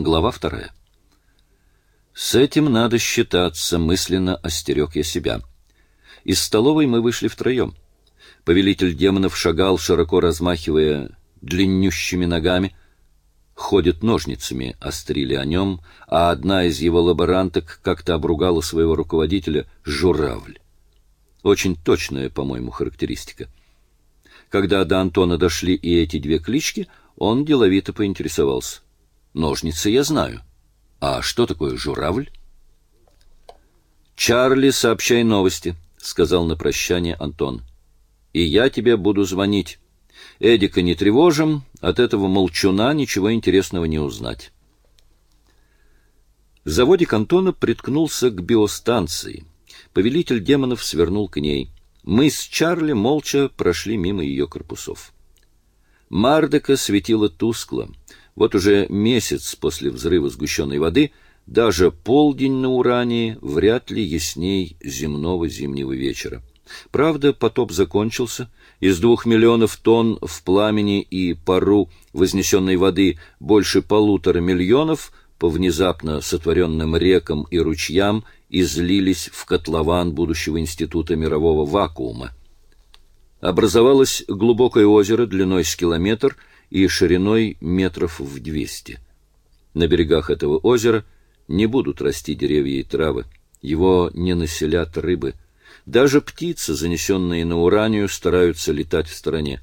Глава вторая. С этим надо считаться, мысленно остерег я себя. Из столовой мы вышли втроем. Повелитель демонов шагал, широко размахивая длиннющими ногами. Ходят ножницами, острили о нем, а одна из его лаборанток как-то обругала своего руководителя «журавль». Очень точная, по-моему, характеристика. Когда до Антона дошли и эти две клички, он деловито поинтересовался. «Ножницы я знаю. А что такое журавль?» «Чарли, сообщай новости», — сказал на прощание Антон. «И я тебе буду звонить. Эдика не тревожим, от этого молчуна ничего интересного не узнать». Заводик Антона приткнулся к биостанции. Повелитель демонов свернул к ней. Мы с Чарли молча прошли мимо ее корпусов. Мардека светила тускло. Вот уже месяц после взрыва сгущенной воды даже полдень на Урании вряд ли ясней земного зимнего вечера. Правда, потоп закончился. Из двух миллионов тонн в пламени и пару вознесенной воды больше полутора миллионов по внезапно сотворенным рекам и ручьям излились в котлован будущего института мирового вакуума. Образовалось глубокое озеро длиной с километр и шириной метров в двести. На берегах этого озера не будут расти деревья и травы, его не населят рыбы. Даже птицы, занесенные на уранию, стараются летать в стороне.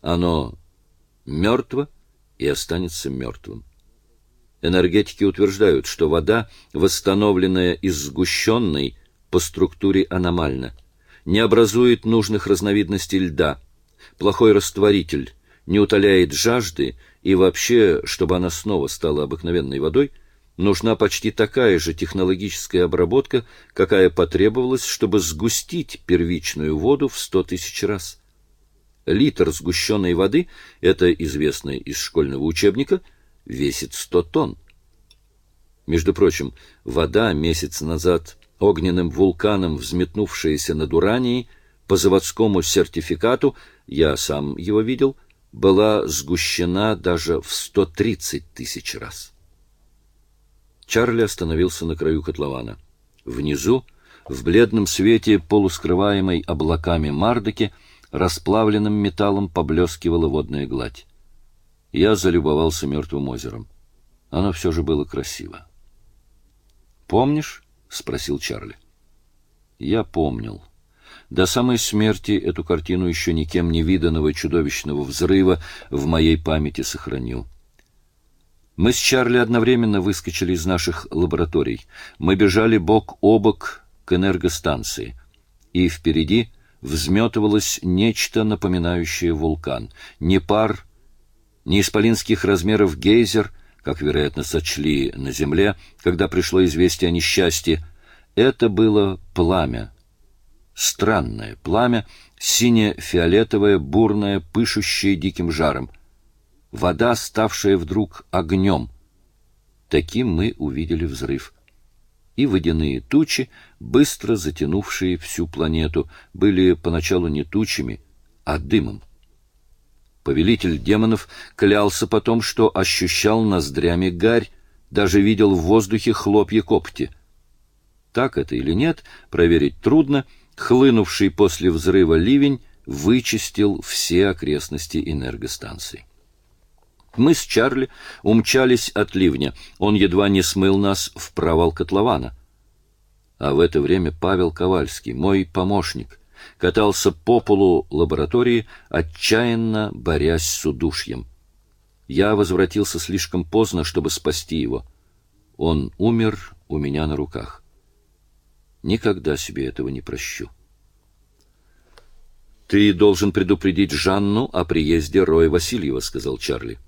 Оно мертво и останется мертвым. Энергетики утверждают, что вода, восстановленная из сгущенной, по структуре аномальна, не образует нужных разновидностей льда, плохой растворитель, не утоляет жажды и вообще, чтобы она снова стала обыкновенной водой, нужна почти такая же технологическая обработка, какая потребовалась, чтобы сгустить первичную воду в сто тысяч раз. Литр сгущенной воды, это известно из школьного учебника – весит сто тонн. Между прочим, вода месяц назад огненным вулканом, взметнувшаяся над Уранией, по заводскому сертификату, я сам его видел, была сгущена даже в 130 тысяч раз. Чарли остановился на краю котлована. Внизу, в бледном свете полускрываемой облаками Мардоки, расплавленным металлом поблескивала водная гладь. Я залюбовался мертвым озером. Оно все же было красиво. «Помнишь?» — спросил Чарли. Я помнил. До самой смерти эту картину еще никем не виданного чудовищного взрыва в моей памяти сохранил. Мы с Чарли одновременно выскочили из наших лабораторий. Мы бежали бок о бок к энергостанции. И впереди взметывалось нечто напоминающее вулкан. Не пар, ни исполинских размеров гейзер, как, вероятно, сочли на земле, когда пришло известие о несчастье, это было пламя. Странное пламя, сине-фиолетовое, бурное, пышущее диким жаром. Вода, ставшая вдруг огнем. Таким мы увидели взрыв. И водяные тучи, быстро затянувшие всю планету, были поначалу не тучами, а дымом. Повелитель демонов клялся потом, что ощущал ноздрями гарь, даже видел в воздухе хлопья копти. Так это или нет, проверить трудно. Хлынувший после взрыва ливень вычистил все окрестности энергостанции. Мы с Чарли умчались от ливня. Он едва не смыл нас в провал котлована. А в это время Павел Ковальский, мой помощник, катался по полу лаборатории, отчаянно борясь с удушьем. Я возвратился слишком поздно, чтобы спасти его. Он умер у меня на руках. Никогда себе этого не прощу. «Ты должен предупредить Жанну о приезде Роя Васильева», — сказал Чарли.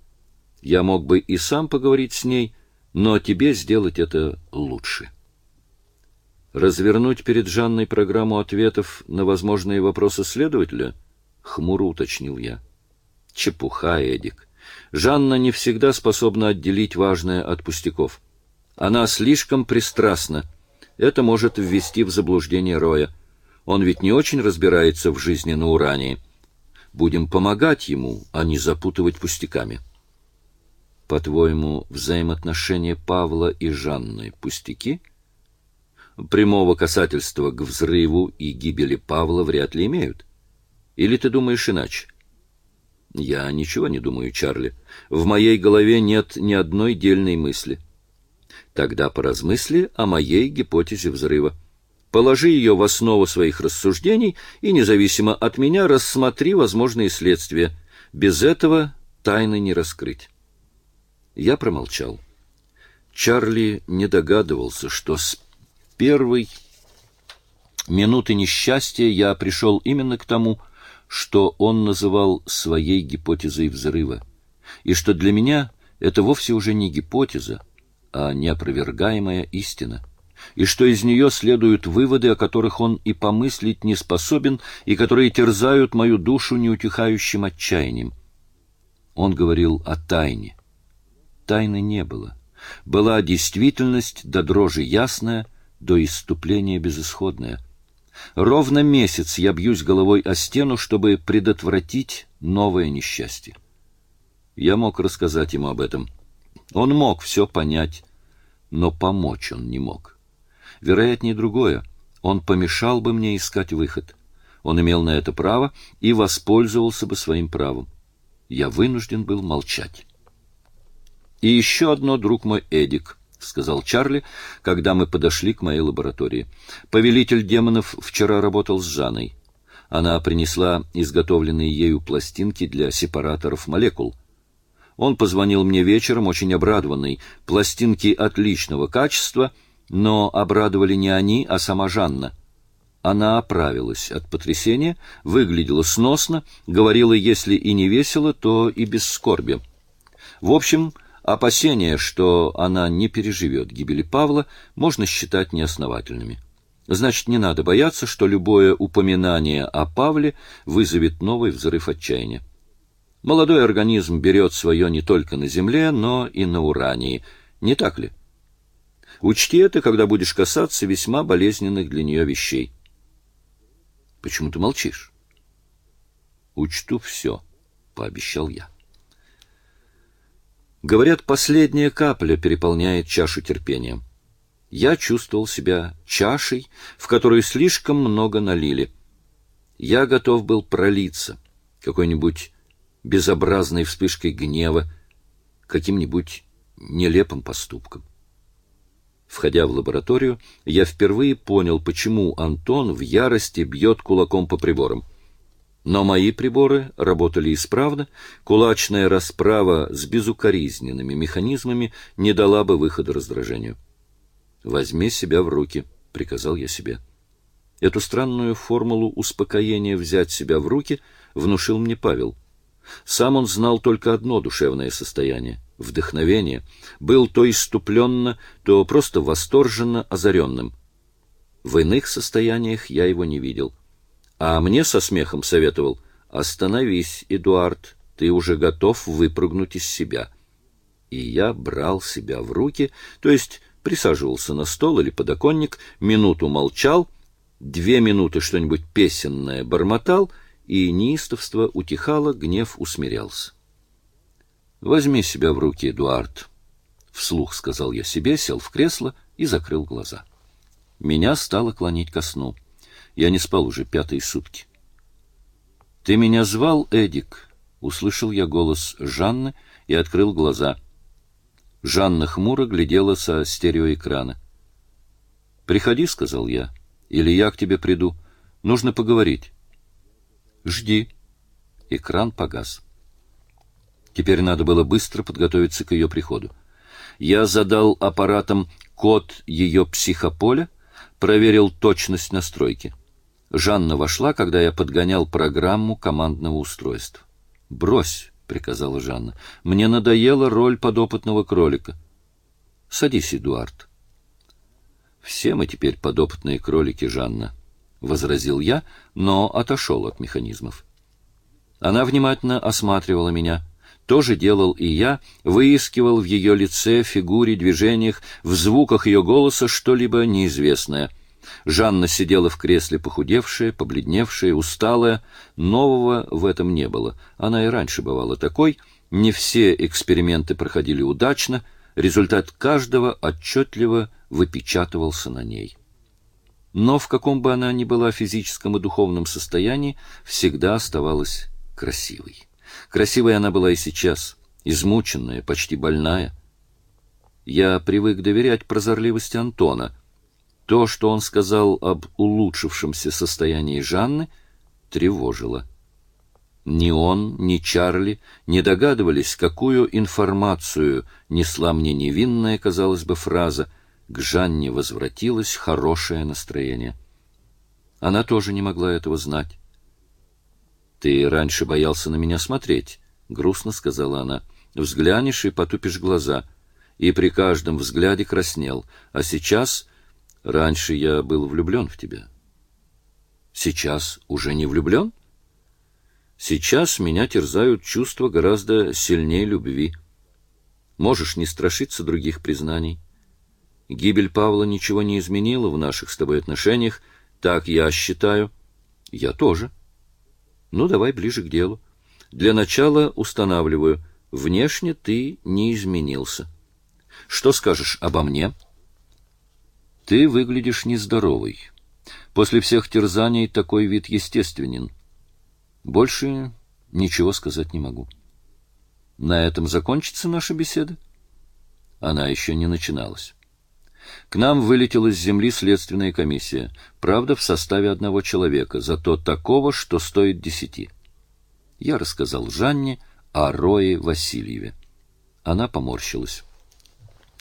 «Я мог бы и сам поговорить с ней, но тебе сделать это лучше» развернуть перед Жанной программу ответов на возможные вопросы следователя? Хмуро уточнил я. Чепуха, Эдик. Жанна не всегда способна отделить важное от пустяков. Она слишком пристрастна. Это может ввести в заблуждение Роя. Он ведь не очень разбирается в жизни на Урании. Будем помогать ему, а не запутывать пустяками. По-твоему, взаимоотношения Павла и Жанны пустяки? Прямого касательства к взрыву и гибели Павла вряд ли имеют. Или ты думаешь иначе? Я ничего не думаю, Чарли. В моей голове нет ни одной дельной мысли. Тогда поразмысли о моей гипотезе взрыва. Положи ее в основу своих рассуждений и, независимо от меня, рассмотри возможные следствия. Без этого тайны не раскрыть. Я промолчал. Чарли не догадывался, что с первой минуты несчастья я пришел именно к тому, что он называл своей гипотезой взрыва, и что для меня это вовсе уже не гипотеза, а неопровергаемая истина, и что из нее следуют выводы, о которых он и помыслить не способен, и которые терзают мою душу неутихающим отчаянием. Он говорил о тайне, тайны не было. Была действительность до дрожи ясная, до иступления безысходная. Ровно месяц я бьюсь головой о стену, чтобы предотвратить новое несчастье. Я мог рассказать ему об этом. Он мог все понять, но помочь он не мог. Вероятнее другое. Он помешал бы мне искать выход. Он имел на это право и воспользовался бы своим правом. Я вынужден был молчать. И еще одно, друг мой, Эдик, — сказал Чарли, когда мы подошли к моей лаборатории. Повелитель демонов вчера работал с Жанной. Она принесла изготовленные ею пластинки для сепараторов молекул. Он позвонил мне вечером, очень обрадованный. Пластинки отличного качества, но обрадовали не они, а сама Жанна. Она оправилась от потрясения, выглядела сносно, говорила, если и не весело, то и без скорби. В общем, Опасения, что она не переживет гибели Павла, можно считать неосновательными. Значит, не надо бояться, что любое упоминание о Павле вызовет новый взрыв отчаяния. Молодой организм берет свое не только на Земле, но и на Урании. Не так ли? Учти это, когда будешь касаться весьма болезненных для нее вещей. Почему ты молчишь? Учту все, — пообещал я. Говорят, последняя капля переполняет чашу терпения. Я чувствовал себя чашей, в которую слишком много налили. Я готов был пролиться какой-нибудь безобразной вспышкой гнева, каким-нибудь нелепым поступком. Входя в лабораторию, я впервые понял, почему Антон в ярости бьет кулаком по приборам — но мои приборы работали исправно, кулачная расправа с безукоризненными механизмами не дала бы выхода раздражению. «Возьми себя в руки», — приказал я себе. Эту странную формулу успокоения взять себя в руки внушил мне Павел. Сам он знал только одно душевное состояние — вдохновение. Был то иступленно, то просто восторженно озаренным. В иных состояниях я его не видел — а мне со смехом советовал «Остановись, Эдуард, ты уже готов выпрыгнуть из себя». И я брал себя в руки, то есть присаживался на стол или подоконник, минуту молчал, две минуты что-нибудь песенное бормотал, и неистовство утихало, гнев усмирялся. «Возьми себя в руки, Эдуард», — вслух сказал я себе, сел в кресло и закрыл глаза. Меня стало клонить ко сну. Я не спал уже пятые сутки. «Ты меня звал, Эдик?» — услышал я голос Жанны и открыл глаза. Жанна хмуро глядела со стереоэкрана. «Приходи», — сказал я, — «или я к тебе приду. Нужно поговорить». «Жди». Экран погас. Теперь надо было быстро подготовиться к ее приходу. Я задал аппаратам код ее психополя, проверил точность настройки. Жанна вошла, когда я подгонял программу командного устройства. «Брось», — приказала Жанна, — «мне надоела роль подопытного кролика». «Садись, Эдуард». «Все мы теперь подопытные кролики, Жанна», — возразил я, но отошел от механизмов. Она внимательно осматривала меня. То же делал и я, выискивал в ее лице, фигуре, движениях, в звуках ее голоса что-либо неизвестное — Жанна сидела в кресле похудевшая, побледневшая, усталая. Нового в этом не было. Она и раньше бывала такой, Не все эксперименты проходили удачно, результат каждого отчетливо выпечатывался на ней. Но в каком бы она ни была физическом и духовном состоянии, всегда оставалась красивой. Красивой она была и сейчас, измученная, почти больная. Я привык доверять прозорливости Антона. То, что он сказал об улучшившемся состоянии Жанны, тревожило. Ни он, ни Чарли не догадывались, какую информацию несла мне невинная, казалось бы, фраза «К Жанне возвратилось хорошее настроение». Она тоже не могла этого знать. «Ты раньше боялся на меня смотреть», — грустно сказала она. «Взглянешь и потупишь глаза» и при каждом взгляде краснел, а сейчас раньше я был влюблен в тебя. Сейчас уже не влюблен? Сейчас меня терзают чувства гораздо сильнее любви. Можешь не страшиться других признаний. Гибель Павла ничего не изменила в наших с тобой отношениях, так я считаю. Я тоже. Ну, давай ближе к делу. Для начала устанавливаю, внешне ты не изменился. Что скажешь обо мне? Ты выглядишь нездоровый. После всех терзаний такой вид естественен. Больше ничего сказать не могу. На этом закончится наша беседа? Она еще не начиналась. К нам вылетела с земли следственная комиссия, правда, в составе одного человека, зато такого, что стоит десяти. Я рассказал Жанне о Рое Васильеве. Она поморщилась.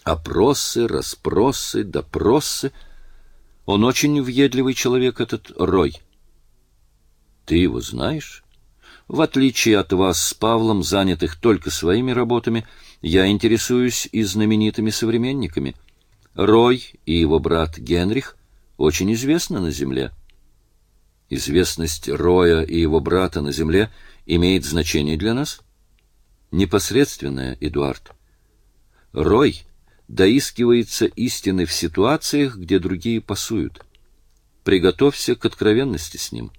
Опросы, расспросы, допросы. Он очень въедливый человек, этот Рой. Ты его знаешь? В отличие от вас с Павлом, занятых только своими работами, я интересуюсь и знаменитыми современниками. Рой и его брат Генрих очень известны на земле. Известность Роя и его брата на земле имеет значение для нас? Непосредственное, Эдуард. Рой доискивается истины в ситуациях, где другие пасуют. Приготовься к откровенности с ним.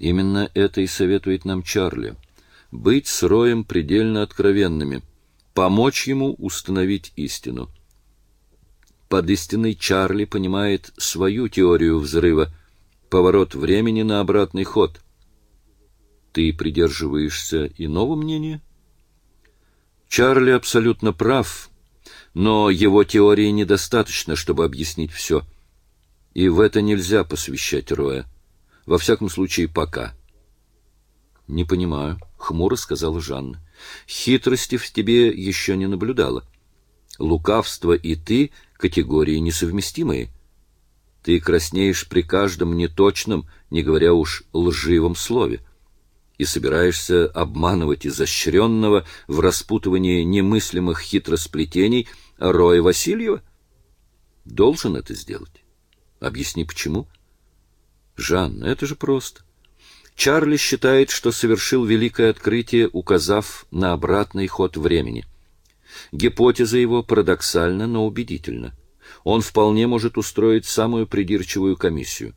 Именно это и советует нам Чарли. Быть с Роем предельно откровенными, помочь ему установить истину. Под истиной Чарли понимает свою теорию взрыва, поворот времени на обратный ход. Ты придерживаешься иного мнения? Чарли абсолютно прав, но его теории недостаточно, чтобы объяснить все. И в это нельзя посвящать Роя. Во всяком случае, пока. Не понимаю, хмуро сказала Жанна. Хитрости в тебе еще не наблюдала. Лукавство и ты категории несовместимые. Ты краснеешь при каждом неточном, не говоря уж лживом слове, и собираешься обманывать изощренного в распутывании немыслимых хитросплетений Роя Васильева? Должен это сделать. Объясни, почему? — Жанна, это же просто. Чарли считает, что совершил великое открытие, указав на обратный ход времени. Гипотеза его парадоксальна, но убедительна. Он вполне может устроить самую придирчивую комиссию.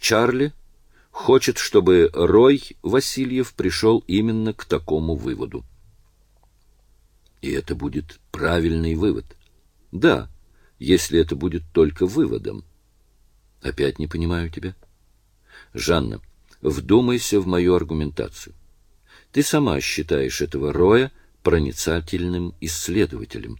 Чарли хочет, чтобы Рой Васильев пришел именно к такому выводу. И это будет правильный вывод. Да, если это будет только выводом. Опять не понимаю тебя. Жанна, вдумайся в мою аргументацию. Ты сама считаешь этого Роя проницательным исследователем.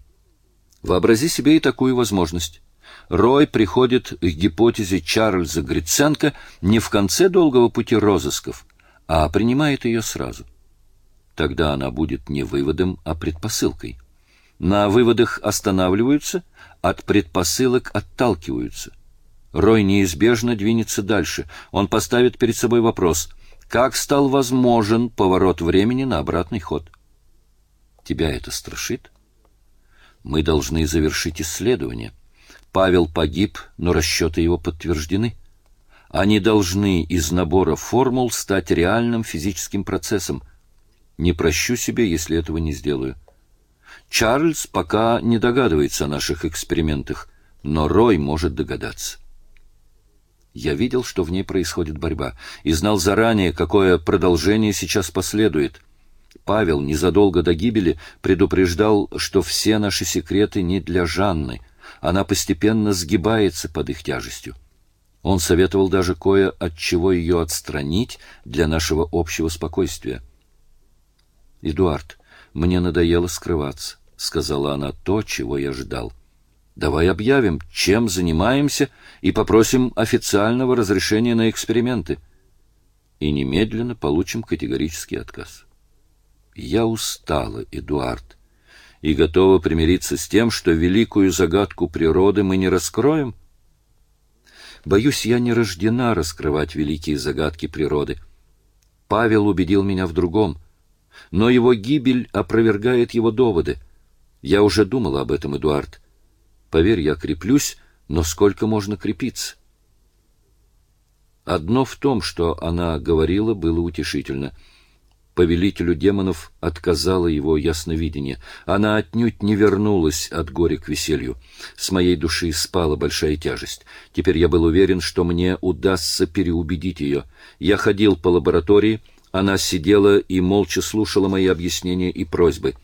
Вообрази себе и такую возможность. Рой приходит к гипотезе Чарльза Гриценко не в конце долгого пути розысков, а принимает ее сразу. Тогда она будет не выводом, а предпосылкой. На выводах останавливаются, от предпосылок отталкиваются. Рой неизбежно двинется дальше. Он поставит перед собой вопрос, как стал возможен поворот времени на обратный ход. Тебя это страшит? Мы должны завершить исследование. Павел погиб, но расчеты его подтверждены. Они должны из набора формул стать реальным физическим процессом. Не прощу себе, если этого не сделаю. Чарльз пока не догадывается о наших экспериментах, но Рой может догадаться. Я видел, что в ней происходит борьба, и знал заранее, какое продолжение сейчас последует. Павел незадолго до гибели предупреждал, что все наши секреты не для Жанны. Она постепенно сгибается под их тяжестью. Он советовал даже кое от чего ее отстранить для нашего общего спокойствия. «Эдуард, мне надоело скрываться», — сказала она то, чего я ждал. «Давай объявим, чем занимаемся, и попросим официального разрешения на эксперименты. И немедленно получим категорический отказ». Я устала, Эдуард, и готова примириться с тем, что великую загадку природы мы не раскроем. Боюсь, я не рождена раскрывать великие загадки природы. Павел убедил меня в другом, но его гибель опровергает его доводы. Я уже думала об этом, Эдуард. Поверь, я креплюсь, но сколько можно крепиться? Одно в том, что она говорила, было утешительно — повелителю демонов отказало его ясновидение. Она отнюдь не вернулась от горя к веселью. С моей души спала большая тяжесть. Теперь я был уверен, что мне удастся переубедить ее. Я ходил по лаборатории, она сидела и молча слушала мои объяснения и просьбы.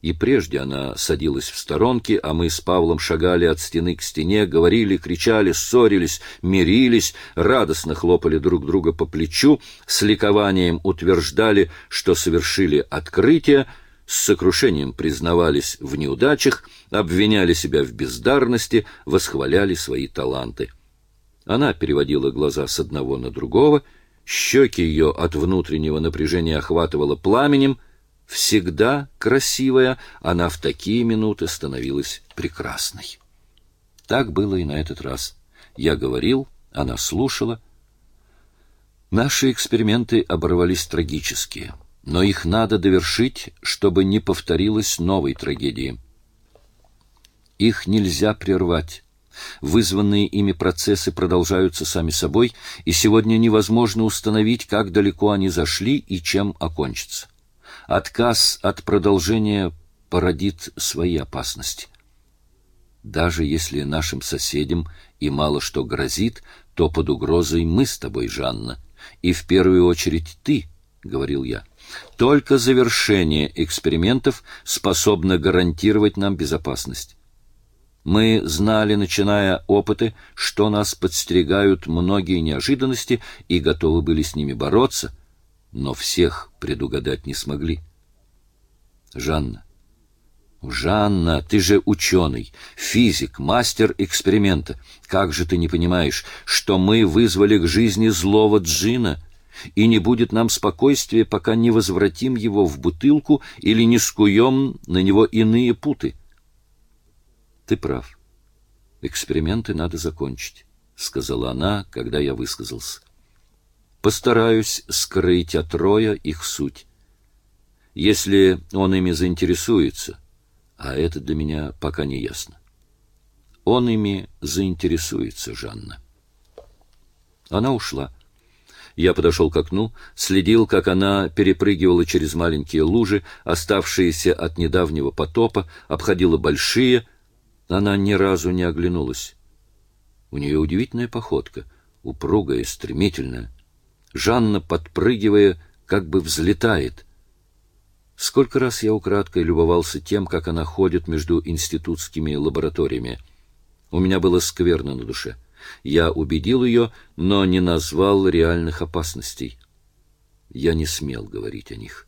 И прежде она садилась в сторонке, а мы с Павлом шагали от стены к стене, говорили, кричали, ссорились, мирились, радостно хлопали друг друга по плечу, с ликованием утверждали, что совершили открытие, с сокрушением признавались в неудачах, обвиняли себя в бездарности, восхваляли свои таланты. Она переводила глаза с одного на другого, щеки ее от внутреннего напряжения охватывало пламенем — всегда красивая, она в такие минуты становилась прекрасной. Так было и на этот раз. Я говорил, она слушала. Наши эксперименты оборвались трагически, но их надо довершить, чтобы не повторилась новой трагедии. Их нельзя прервать. Вызванные ими процессы продолжаются сами собой, и сегодня невозможно установить, как далеко они зашли и чем окончатся. Отказ от продолжения породит свои опасности. Даже если нашим соседям и мало что грозит, то под угрозой мы с тобой, Жанна, и в первую очередь ты, — говорил я. Только завершение экспериментов способно гарантировать нам безопасность. Мы знали, начиная опыты, что нас подстерегают многие неожиданности и готовы были с ними бороться, но всех предугадать не смогли. Жанна. Жанна, ты же ученый, физик, мастер эксперимента. Как же ты не понимаешь, что мы вызвали к жизни злого джина, и не будет нам спокойствия, пока не возвратим его в бутылку или не скуем на него иные путы? Ты прав. Эксперименты надо закончить, сказала она, когда я высказался. Постараюсь скрыть от Роя их суть. Если он ими заинтересуется, а это для меня пока не ясно. Он ими заинтересуется, Жанна. Она ушла. Я подошел к окну, следил, как она перепрыгивала через маленькие лужи, оставшиеся от недавнего потопа, обходила большие. Она ни разу не оглянулась. У нее удивительная походка, упругая, стремительная. Жанна, подпрыгивая, как бы взлетает. Сколько раз я украдкой любовался тем, как она ходит между институтскими лабораториями. У меня было скверно на душе. Я убедил ее, но не назвал реальных опасностей. Я не смел говорить о них.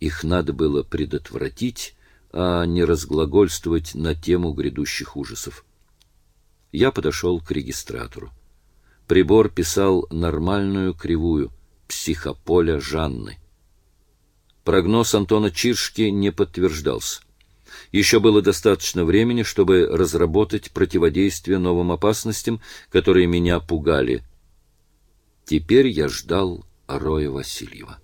Их надо было предотвратить, а не разглагольствовать на тему грядущих ужасов. Я подошел к регистратору. Прибор писал нормальную кривую психополя Жанны. Прогноз Антона Чиршки не подтверждался. Еще было достаточно времени, чтобы разработать противодействие новым опасностям, которые меня пугали. Теперь я ждал Роя Васильева.